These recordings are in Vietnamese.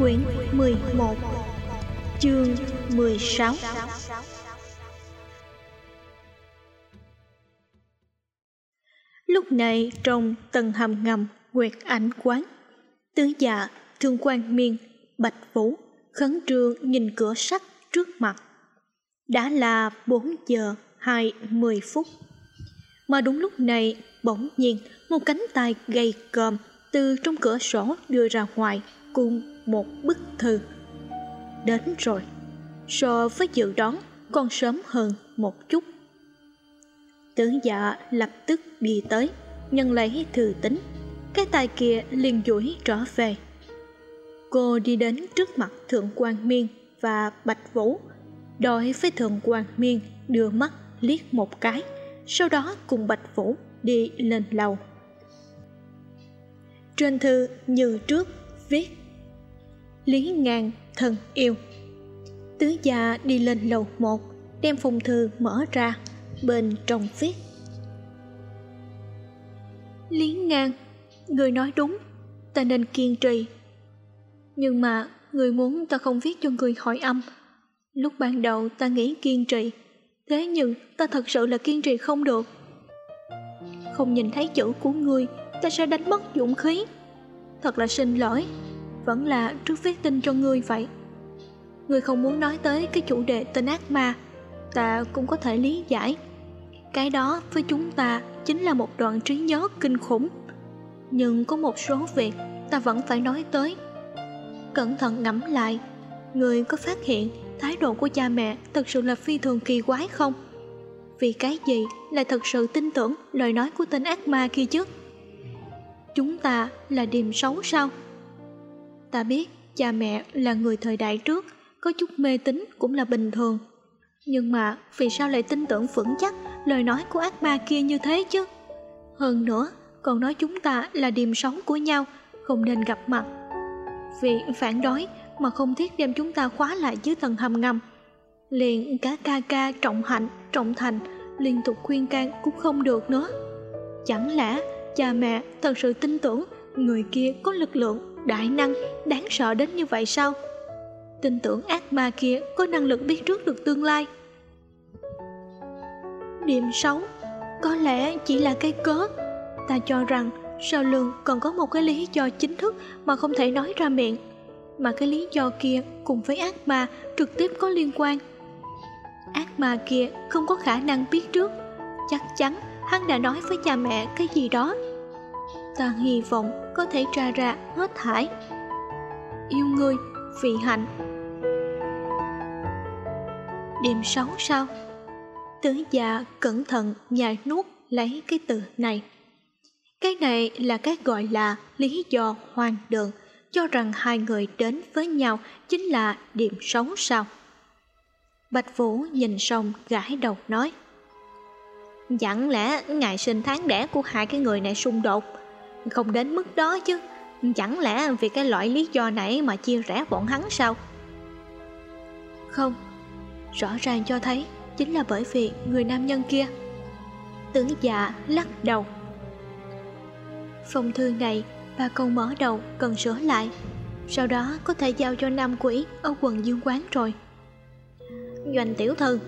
Quyển 11 Chương 16 Lúc này trong tầng hầm ngầm Nguyệt ảnh quán Tứ dạ, thương quan miên, bạch vũ Khấn trương nhìn cửa sắt trước mặt. Đã là 4 giờ 20 phút. Mà đúng lúc này bỗng nhiên Một cánh tay gầy còm Từ trong cửa sổ đưa ra ngoài Cùng một bức thư. Đến rồi, So với dự đoán, còn sớm hơn một chút. Tướng dạ lập tức đi tới Nhân lấy thư tính Cái tay kia liền duỗi trở về. Cô đi đến trước mặt Thượng quan Miên và Bạch Vũ Đối với Thượng quan Miên đưa mắt liếc một cái, Sau đó cùng Bạch Vũ đi lên lầu. Trên thư như trước viết Lý Ngàn thân yêu. Tứ gia đi lên lầu một Đem phong thư mở ra Bên trong viết. Lý Ngang, Người nói đúng Ta nên kiên trì. Nhưng mà Người muốn ta không viết cho người hỏi âm. Lúc ban đầu ta nghĩ kiên trì Thế nhưng ta thật sự là kiên trì không được. Không nhìn thấy chữ của người Ta sẽ đánh mất dũng khí. Thật là xin lỗi vẫn là trước viết tin cho ngươi vậy Ngươi không muốn nói tới cái chủ đề tên ác ma, Ta cũng có thể lý giải Cái đó với chúng ta chính là một đoạn trí nhớ kinh khủng Nhưng có một số việc ta vẫn phải nói tới Cẩn thận ngẫm lại, Ngươi có phát hiện thái độ của cha mẹ thật sự là phi thường kỳ quái không? Vì cái gì lại thật sự tin tưởng lời nói của tên ác ma kia chứ? Chúng ta là điềm xấu sao? Ta biết cha mẹ là người thời đại trước, có chút mê tín cũng là bình thường. Nhưng mà vì sao lại tin tưởng vững chắc lời nói của ác ma kia như thế chứ? Hơn nữa, còn nói chúng ta là điềm sống của nhau, không nên gặp mặt. Vì phản đối mà không thiết đem chúng ta khóa lại dưới tầng hầm ngầm. Liền cả ca ca trọng hạnh, trọng thành, liên tục khuyên can cũng không được nữa. Chẳng lẽ cha mẹ thật sự tin tưởng người kia có lực lượng đại năng, đáng sợ đến như vậy sao? Tin tưởng ác ma kia có năng lực biết trước được tương lai. Điểm xấu có lẽ chỉ là cái cớ. Ta cho rằng sau lưng còn có một cái lý do chính thức mà không thể nói ra miệng, mà cái lý do kia cùng với ác ma trực tiếp có liên quan. Ác ma kia không có khả năng biết trước. Chắc chắn hắn đã nói với cha mẹ cái gì đó ta hy vọng có thể tra ra hết thải. Yêu ngươi vì hạnh. Điểm xấu sao? Tứ già cẩn thận nhai nuốt lấy cái từ này. Cái này là cái gọi là lý do hoang đường, cho rằng hai người đến với nhau chính là điểm xấu sao? Bạch vũ nhìn xong gãi đầu nói, chẳng lẽ ngày sinh tháng đẻ của hai cái người này xung đột? Không đến mức đó chứ. Chẳng lẽ vì cái loại lý do này mà chia rẽ bọn hắn sao? Không. Rõ ràng cho thấy Chính là bởi vì người nam nhân kia. Tướng dạ lắc đầu. Phong thư này, Ba câu mở đầu cần sửa lại. Sau đó có thể giao cho nam quỷ Ở quần dương quán rồi. Doanh tiểu thư,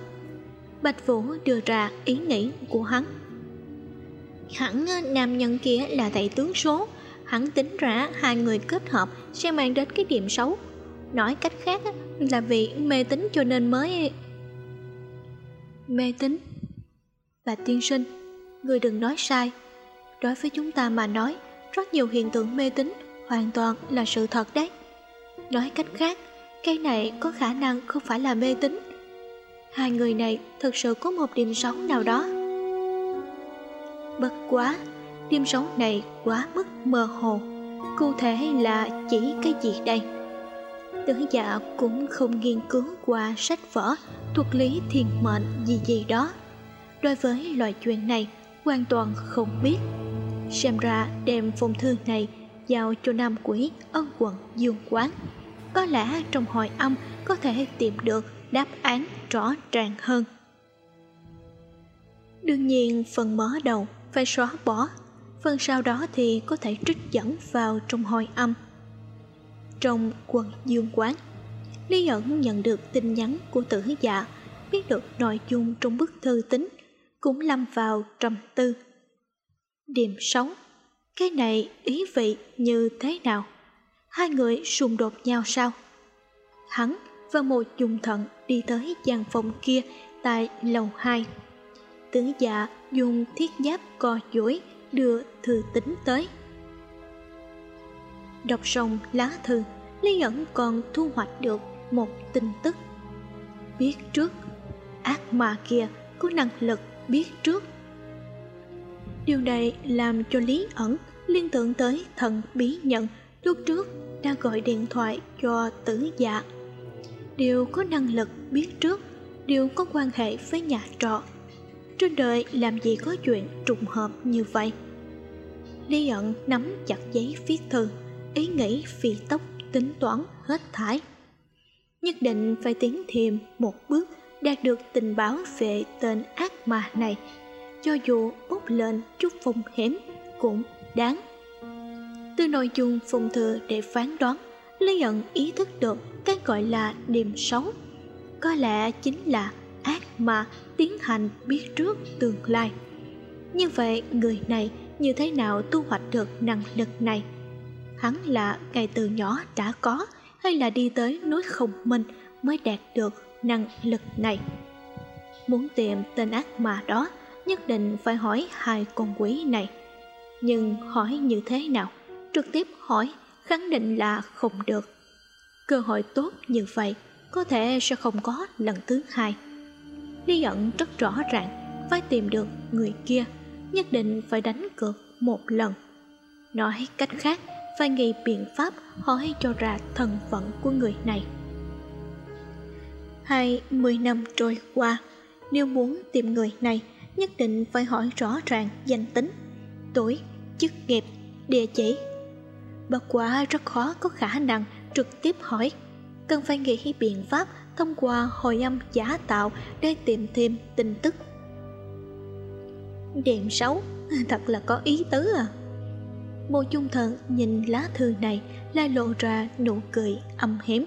Bạch Vũ đưa ra ý nghĩ của hắn. Hẳn ờ, nam nhân kia là thầy tướng số. Hắn tính ra hai người kết hợp sẽ mang đến cái điểm xấu. Nói cách khác là vì mê tín cho nên mới Mê tín. Bà tiên sinh, Người đừng nói sai. Đối với chúng ta mà nói, Rất nhiều hiện tượng mê tín Hoàn toàn là sự thật đấy. Nói cách khác, Cái này có khả năng không phải là mê tín. Hai người này thực sự có một điểm xấu nào đó. Bất quá, tim sống này quá mức mơ hồ cụ thể là chỉ cái gì đây? Tử dạ cũng không nghiên cứu qua sách vở thuật lý thiên mệnh gì gì đó. Đối với loại chuyện này hoàn toàn không biết. Xem ra đem phong thư này giao cho nam quỷ ân quận dương quán. Có lẽ trong hội âm có thể tìm được đáp án rõ ràng hơn. Đương nhiên phần mở đầu phải xóa bỏ. Phần sau đó thì có thể trích dẫn vào trong hồi âm. Trong quần dương quán, lý ẩn nhận được tin nhắn của tử dạ biết được nội dung trong bức thư tính cũng lâm vào trầm tư. Điểm sống cái này ý vị như thế nào? Hai người xung đột nhau sao? Hắn và một dùng thận đi tới gian phòng kia tại lầu hai tử dạ dùng thiết giáp co dối đưa thư tính tới. Đọc xong lá thư, lý ẩn còn thu hoạch được một tin tức. Biết trước, ác ma kia có năng lực biết trước. Điều này làm cho lý ẩn liên tưởng tới thần bí nhận lúc trước đã gọi điện thoại cho tử dạ đều có năng lực biết trước đều có quan hệ với nhà trọ trên đời làm gì có chuyện trùng hợp như vậy? Lý ẩn nắm chặt giấy viết thư, ý nghĩ phi tốc, tính toán hết thải nhất định phải tiến thêm một bước đạt được tình báo về tên ác ma này, cho dù bốc lên chút phong hiểm cũng đáng. Từ nội dung phong thư để phán đoán, lý ẩn ý thức được cái gọi là điểm xấu có lẽ chính là ác mà tiến hành biết trước tương lai. Như vậy, người này như thế nào tu hoạch được năng lực này? Hắn là ngày từ nhỏ đã có hay là đi tới núi không minh mới đạt được năng lực này? Muốn tìm tên ác ma đó, nhất định phải hỏi hai con quỷ này. Nhưng hỏi như thế nào? Trực tiếp hỏi, khẳng định là không được. Cơ hội tốt như vậy có thể sẽ không có lần thứ hai lý ẩn rất rõ ràng, phải tìm được người kia, nhất định phải đánh cược một lần. Nói cách khác, phải nghĩ biện pháp hỏi cho ra thân phận của người này. Hai mươi năm trôi qua, nếu muốn tìm người này, nhất định phải hỏi rõ ràng danh tính, tuổi, chức nghiệp, địa chỉ. Bất quá rất khó có khả năng trực tiếp hỏi, cần phải nghĩ biện pháp thông qua hồi âm giả tạo để tìm thêm tin tức. Điểm xấu thật là có ý tứ à. Bồ chung thần nhìn lá thư này lại lộ ra nụ cười âm hiểm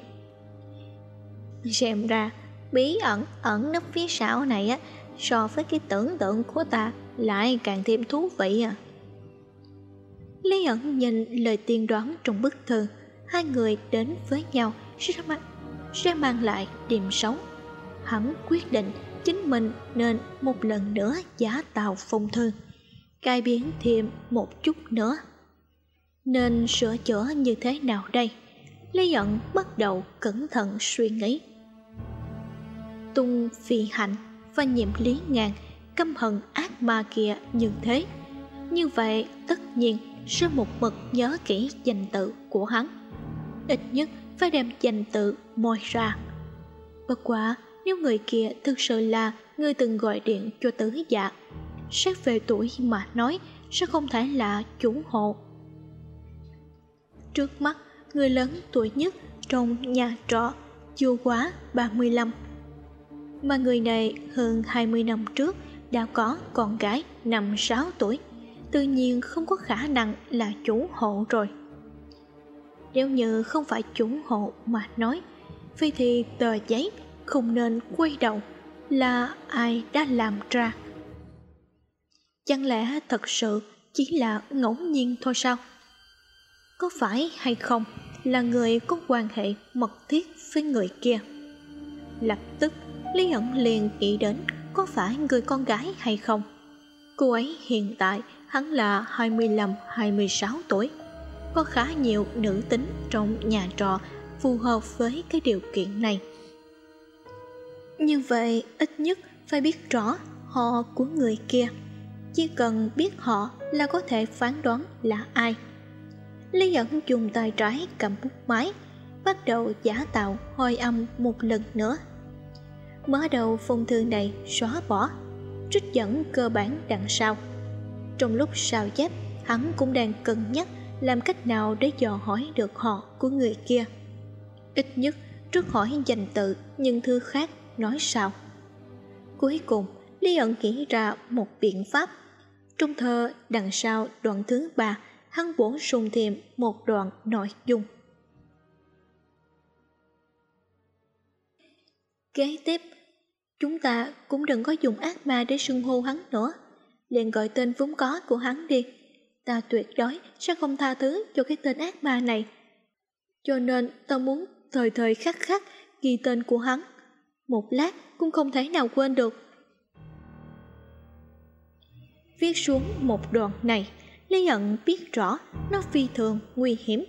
xem ra, bí ẩn ẩn nấp phía sau này á, so với cái tưởng tượng của ta lại càng thêm thú vị à. Lý ẩn nhìn lời tiên đoán trong bức thư. Hai người đến với nhau sẽ mắt sẽ mang lại điểm sống. Hắn quyết định chính mình nên một lần nữa giả tạo phong thư, cải biến thêm một chút nữa. Nên sửa chữa như thế nào đây? Lý ẩn bắt đầu cẩn thận suy nghĩ. Tung phi hạnh và nhiệm lý ngàn căm hận ác ma kia như thế. Như vậy tất nhiên sẽ một mực nhớ kỹ danh tự của hắn. Ít nhất phải đem danh tự moi ra. Bất quá, nếu người kia thực sự là người từng gọi điện cho tử dạ xét về tuổi mà nói sẽ không thể là chủ hộ. Trước mắt, người lớn tuổi nhất trong nhà trọ chưa quá 35 mà người này hơn 20 năm trước đã có con gái năm 6 tuổi, tự nhiên không có khả năng là chủ hộ rồi nếu như không phải chủ hộ mà nói, vì thì tờ giấy không nên quay đầu là ai đã làm ra. Chẳng lẽ thật sự chỉ là ngẫu nhiên thôi sao? Có phải hay không là người có quan hệ mật thiết với người kia? Lập tức, lý ẩn liền nghĩ đến có phải người con gái hay không? Cô ấy hiện tại hắn là 25-26 tuổi có khá nhiều nữ tính trong nhà trọ phù hợp với cái điều kiện này. Như vậy, ít nhất phải biết rõ họ của người kia. Chỉ cần biết họ là có thể phán đoán là ai. Lý ẩn dùng tay trái cầm bút máy, Bắt đầu giả tạo hồi âm một lần nữa. Mở đầu phong thư này xóa bỏ, Trích dẫn cơ bản đằng sau. Trong lúc sao chép, Hắn cũng đang cân nhắc làm cách nào để dò hỏi được họ của người kia? Ít nhất, trước hỏi danh tự, Nhưng thư khác nói sao? Cuối cùng, Lý ẩn nghĩ ra một biện pháp. Trong thơ đằng sau đoạn thứ ba, Hắn bổ sung thêm một đoạn nội dung. Kế tiếp, Chúng ta cũng đừng có dùng ác ma để xưng hô hắn nữa. Liền gọi tên vốn có của hắn đi. Ta tuyệt đối sẽ không tha thứ cho cái tên ác ma này. Cho nên ta muốn thời thời khắc khắc ghi tên của hắn. Một lát cũng không thể nào quên được. Viết xuống một đoạn này, Lý ẩn biết rõ nó phi thường nguy hiểm.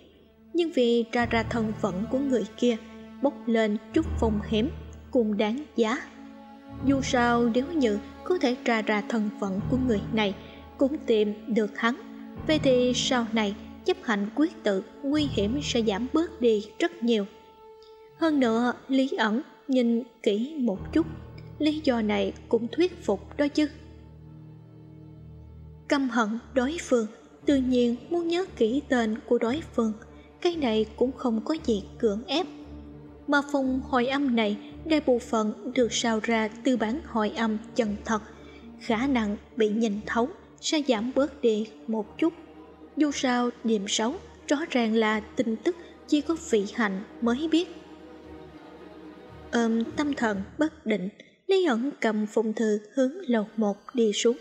Nhưng vì ra ra thân phận của người kia, Bốc lên chút phong hiểm cùng đáng giá. Dù sao, nếu như có thể tra ra thân phận của người này, Cũng tìm được hắn. Vậy thì sau này, chấp hành quyết tự, nguy hiểm sẽ giảm bớt đi rất nhiều. Hơn nữa, lý ẩn nhìn kỹ một chút. Lý do này cũng thuyết phục đó chứ. Căm hận đối phương. Tự nhiên muốn nhớ kỹ tên của đối phương. Cái này cũng không có gì cưỡng ép. Mà phùng hồi âm này đại bộ phận được sao ra từ bản hồi âm chân thật. Khả năng bị nhìn thấu sẽ giảm bớt đi một chút. Dù sao, điểm xấu rõ ràng là tin tức chỉ có vị hạnh mới biết. Ôm tâm thần bất định, lý ẩn cầm phong thư hướng lầu một đi xuống.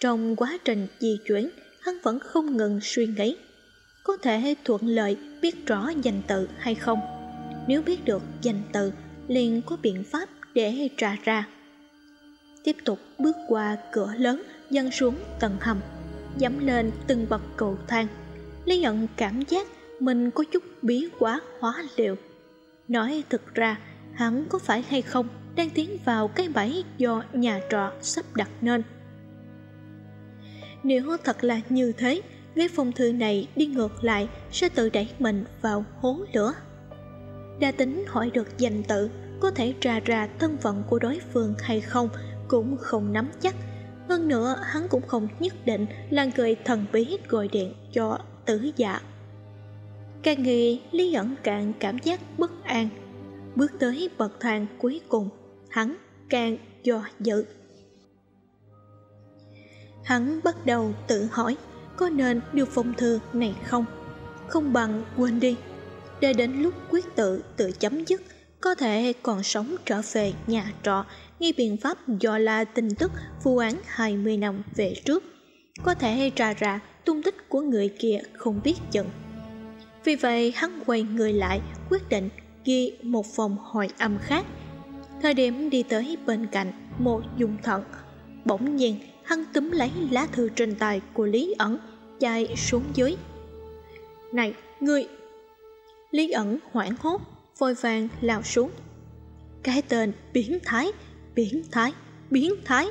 Trong quá trình di chuyển, hắn vẫn không ngừng suy nghĩ, có thể thuận lợi biết rõ danh tự hay không. Nếu biết được danh tự liền có biện pháp để trả ra. Tiếp tục bước qua cửa lớn dâng xuống tầng hầm, dẫm lên từng bậc cầu thang. Lý nhận cảm giác mình có chút bí quá, hóa liệu. Nói thực ra, hắn có phải hay không đang tiến vào cái bẫy do nhà trọ sắp đặt nên? Nếu thật là như thế cái phong thư này đi ngược lại sẽ tự đẩy mình vào hố lửa. Đa tính hỏi được danh tự, có thể tra ra thân phận của đối phương hay không cũng không nắm chắc hơn nữa, hắn cũng không nhất định là người thần bí gọi điện cho tử dạ càng nghĩ, lý ẩn càng cảm giác bất an. Bước tới bậc thang cuối cùng, hắn càng do dự. Hắn bắt đầu tự hỏi, có nên đưa phong thư này không? Không bằng quên đi. Để đến lúc quyết tự tự chấm dứt có thể còn sống trở về nhà trọ, nghi biện pháp do là tin tức vụ án 20 năm về trước. Có thể ra ra tung tích của người kia không biết chừng. Vì vậy, hắn quay người lại, quyết định ghi một phòng hồi âm khác. Thời điểm đi tới bên cạnh một dùng thận bỗng nhiên, hắn túm lấy lá thư trên tay của lý ẩn, chạy xuống dưới. Này, ngươi! Lý ẩn hoảng hốt vội vàng lao xuống. Cái tên biến thái biến thái biến thái.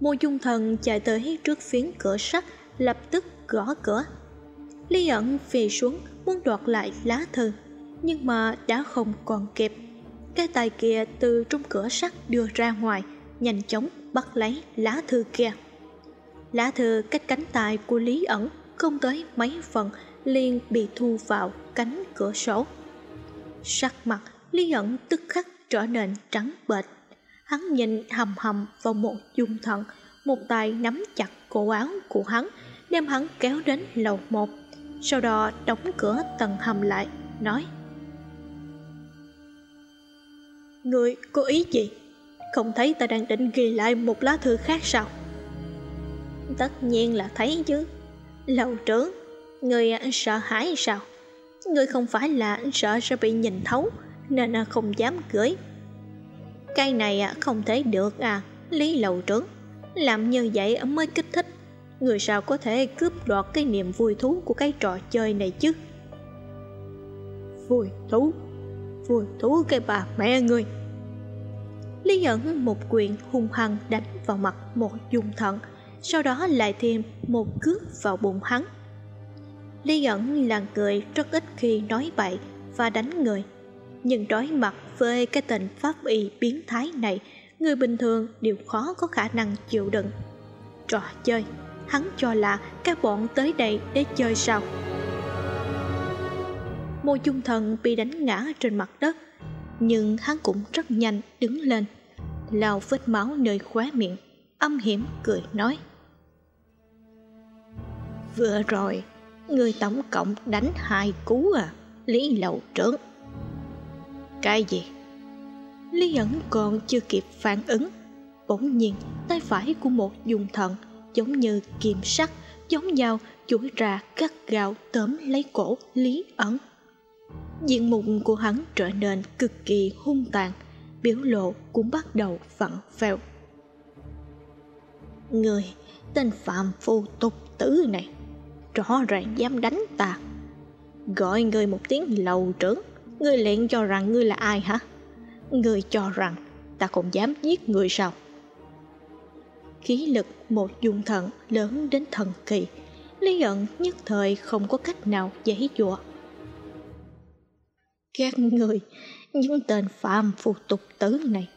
Mô dung thần chạy tới trước phiến cửa sắt, lập tức gõ cửa. Lý ẩn phì xuống, muốn đoạt lại lá thư, nhưng mà đã không còn kịp. Cái tay kia từ trong cửa sắt đưa ra ngoài, nhanh chóng bắt lấy lá thư kia. Lá thư cách cánh tay của lý ẩn không tới mấy phần, liền bị thu vào cánh cửa sổ sắc mặt lý ẩn tức khắc trở nên trắng bệch hắn nhìn hầm hầm vào một dung thận một tay nắm chặt cổ áo của hắn, đem hắn kéo đến lầu một sau đó đóng cửa tầng hầm lại, nói, Người có ý gì? Không thấy ta đang định ghi lại một lá thư khác sao? Tất nhiên là thấy chứ Lầu trưởng, Người sợ hãi sao? Người không phải là sợ sẽ bị nhìn thấu Nên không dám gửi Cái này không thể được à Lý lầu trưởng. Làm như vậy mới kích thích. Người sao có thể cướp đoạt cái niềm vui thú của cái trò chơi này chứ? Vui thú? Vui thú cái bà mẹ ngươi. Lý ẩn một quyền hung hăng đánh vào mặt một dùng thận Sau đó lại thêm một cước vào bụng hắn Lý ẩn là người rất ít khi nói bậy và đánh người. Nhưng đối mặt với cái tình pháp y biến thái này, người bình thường đều khó có khả năng chịu đựng. Trò chơi, hắn cho là các bọn tới đây để chơi sao? Mô chung thần bị đánh ngã trên mặt đất, nhưng hắn cũng rất nhanh đứng lên, lau vết máu nơi khóe miệng, âm hiểm cười nói. Vừa rồi người tổng cộng đánh hai cú à? Lý lầu trớn. Cái gì? Lý ẩn còn chưa kịp phản ứng. Bỗng nhiên, tay phải của một dùng thận giống như kiềm sắt, giống nhau chuỗi ra cắt gạo tóm lấy cổ lý ẩn. Diện mục của hắn trở nên cực kỳ hung tàn, biểu lộ cũng bắt đầu vặn vẹo. Người tên phạm phu tục tử này rõ ràng dám đánh ta. Gọi người một tiếng lầu trưởng ngươi liền cho rằng ngươi là ai hả? Ngươi cho rằng ta còn dám giết người sao? Khí lực một dung thận lớn đến thần kỳ, lý ẩn nhất thời không có cách nào giấy dụa. Các người, những tên phạm phù tục tử này,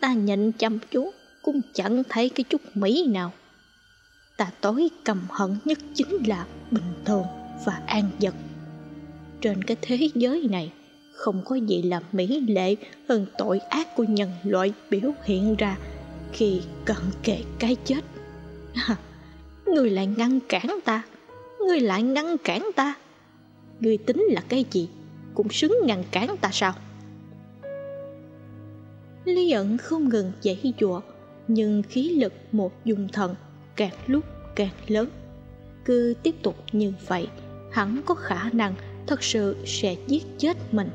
ta nhìn chăm chú cũng chẳng thấy cái chút mỹ nào ta tối cầm hận nhất chính là bình thường và an vật trên cái thế giới này không có gì là mỹ lệ hơn tội ác của nhân loại biểu hiện ra khi cận kề cái chết. À, người lại ngăn cản ta người lại ngăn cản ta. Người tính là cái gì cũng xứng ngăn cản ta sao? Lý ẩn không ngừng dãy dụa nhưng khí lực một dùng thần càng lúc càng lớn. Cứ tiếp tục như vậy, hắn có khả năng thật sự sẽ giết chết mình.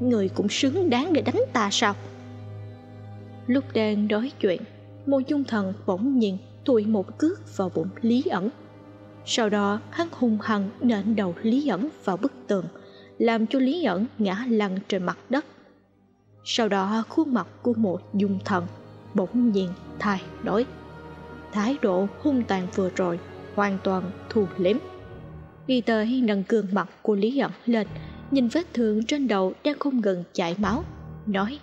Người cũng xứng đáng để đánh ta sao? Lúc đang nói chuyện mô dung thần bỗng nhiên thụi một cước vào bụng lý ẩn. Sau đó, hắn hung hăng nện đầu lý ẩn vào bức tường, làm cho lý ẩn ngã lăn trên mặt đất. Sau đó, khuôn mặt của một dung thần bỗng nhiên thay đổi thái độ hung tàn vừa rồi, hoàn toàn thù liếm. Đi tới nâng gương mặt của lý ẩn lên, nhìn vết thương trên đầu đang không ngừng chảy máu, nói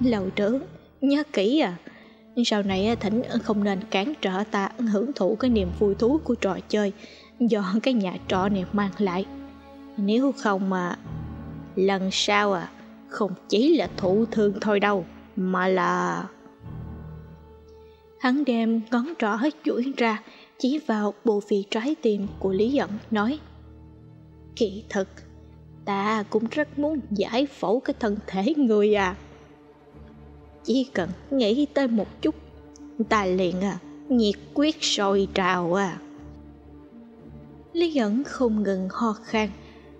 lầu trưởng nhớ kỹ à sau này thỉnh không nên cản trở ta hưởng thụ cái niềm vui thú của trò chơi do cái nhà trọ này mang lại. Nếu không mà lần sau à không chỉ là thụ thương thôi đâu, mà là hắn đem ngón trỏ hết chuỗi ra, chỉ vào bộ vị trái tim của lý ẩn nói, kỳ thực, ta cũng rất muốn giải phẫu cái thân thể người à. Chỉ cần nghĩ tới một chút, ta liền à nhiệt quyết sôi trào à. Lý ẩn không ngừng ho khan,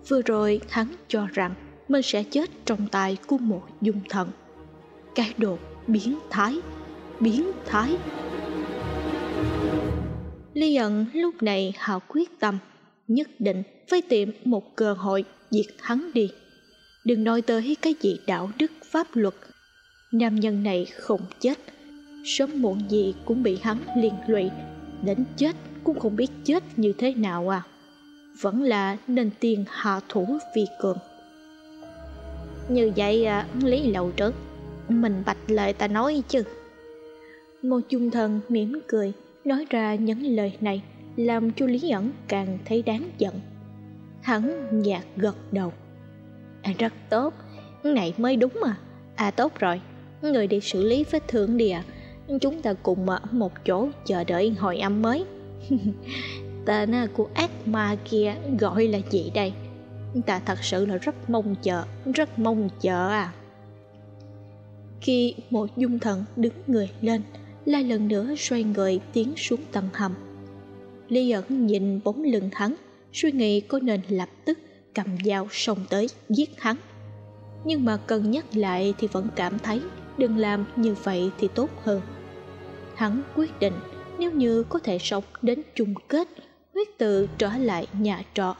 vừa rồi hắn cho rằng mình sẽ chết trong tay của một dung thần. Cái đồ biến thái biến thái. Lý ẩn lúc này hào quyết tâm nhất định phải tìm một cơ hội diệt hắn đi. Đừng nói tới cái gì đạo đức pháp luật. Nam nhân này không chết sớm muộn gì cũng bị hắn liên lụy. Đến chết cũng không biết chết như thế nào à. Vẫn là nên tiền hạ thủ vì cường. Như vậy à, lý lậu Trấn mình bạch lời ta nói chứ ngô chung thần mỉm cười nói ra những lời này làm chu lý ẩn càng thấy đáng giận. Hắn nhạt gật đầu. À, rất tốt này mới đúng mà. À tốt rồi người đi xử lý vết thương đi à chúng ta cùng ở một chỗ chờ đợi hồi âm mới. Tên của ác ma kia gọi là gì đây? Ta thật sự là rất mong chờ rất mong chờ à. Khi một dung thần đứng người lên lại lần nữa xoay người tiến xuống tầng hầm. Lý ẩn nhìn bóng lưng hắn, Suy nghĩ có nên lập tức cầm dao xông tới giết hắn. Nhưng mà cân nhắc lại thì vẫn cảm thấy Đừng làm như vậy thì tốt hơn. Hắn quyết định nếu như có thể sống đến chung kết Huyết tự trở lại nhà trọ,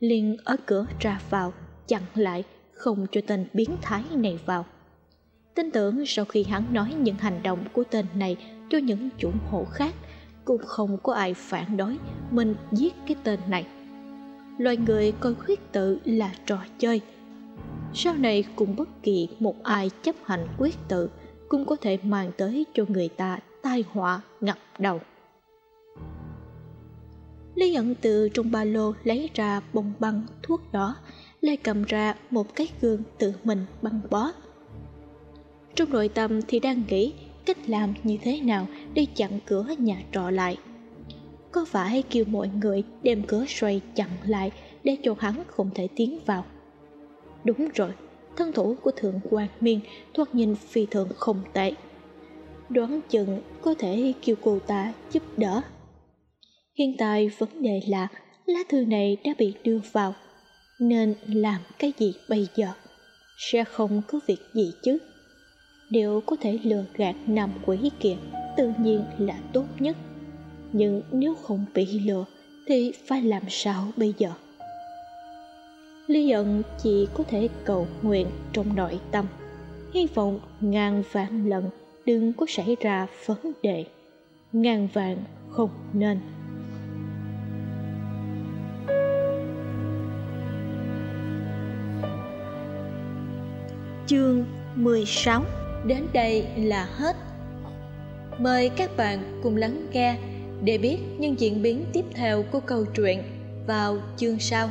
liền ở cửa ra vào, chặn lại không cho tên biến thái này vào tin tưởng sau khi hắn nói những hành động của tên này cho những chủ hộ khác, cũng không có ai phản đối mình giết cái tên này. Loài người coi khuyết tự là trò chơi. Sau này cùng bất kỳ một ai chấp hành quyết tự cũng có thể mang tới cho người ta tai họa ngập đầu. Lý ẩn từ trong ba lô lấy ra bông băng thuốc đỏ Lê cầm ra một cái gương tự mình băng bó trong nội tâm thì đang nghĩ cách làm như thế nào để chặn cửa nhà trọ lại. Có phải kêu mọi người đem cửa xoay chặn lại để cho hắn không thể tiến vào? Đúng rồi, thân thủ của thượng quan miên thoạt nhìn phi thường không tệ. Đoán chừng có thể kêu cô ta giúp đỡ. Hiện tại vấn đề là lá thư này đã bị đưa vào, nên làm cái gì bây giờ? Sẽ không có việc gì chứ? Điều có thể lừa gạt nam quỷ kia tự nhiên là tốt nhất. Nhưng nếu không bị lừa, thì phải làm sao bây giờ? Lý ẩn chỉ có thể cầu nguyện trong nội tâm, hy vọng ngàn vạn lần đừng có xảy ra vấn đề. Ngàn vạn không nên. Chương 16 đến đây là hết. Mời các bạn cùng lắng nghe để biết những diễn biến tiếp theo của câu chuyện vào chương sau.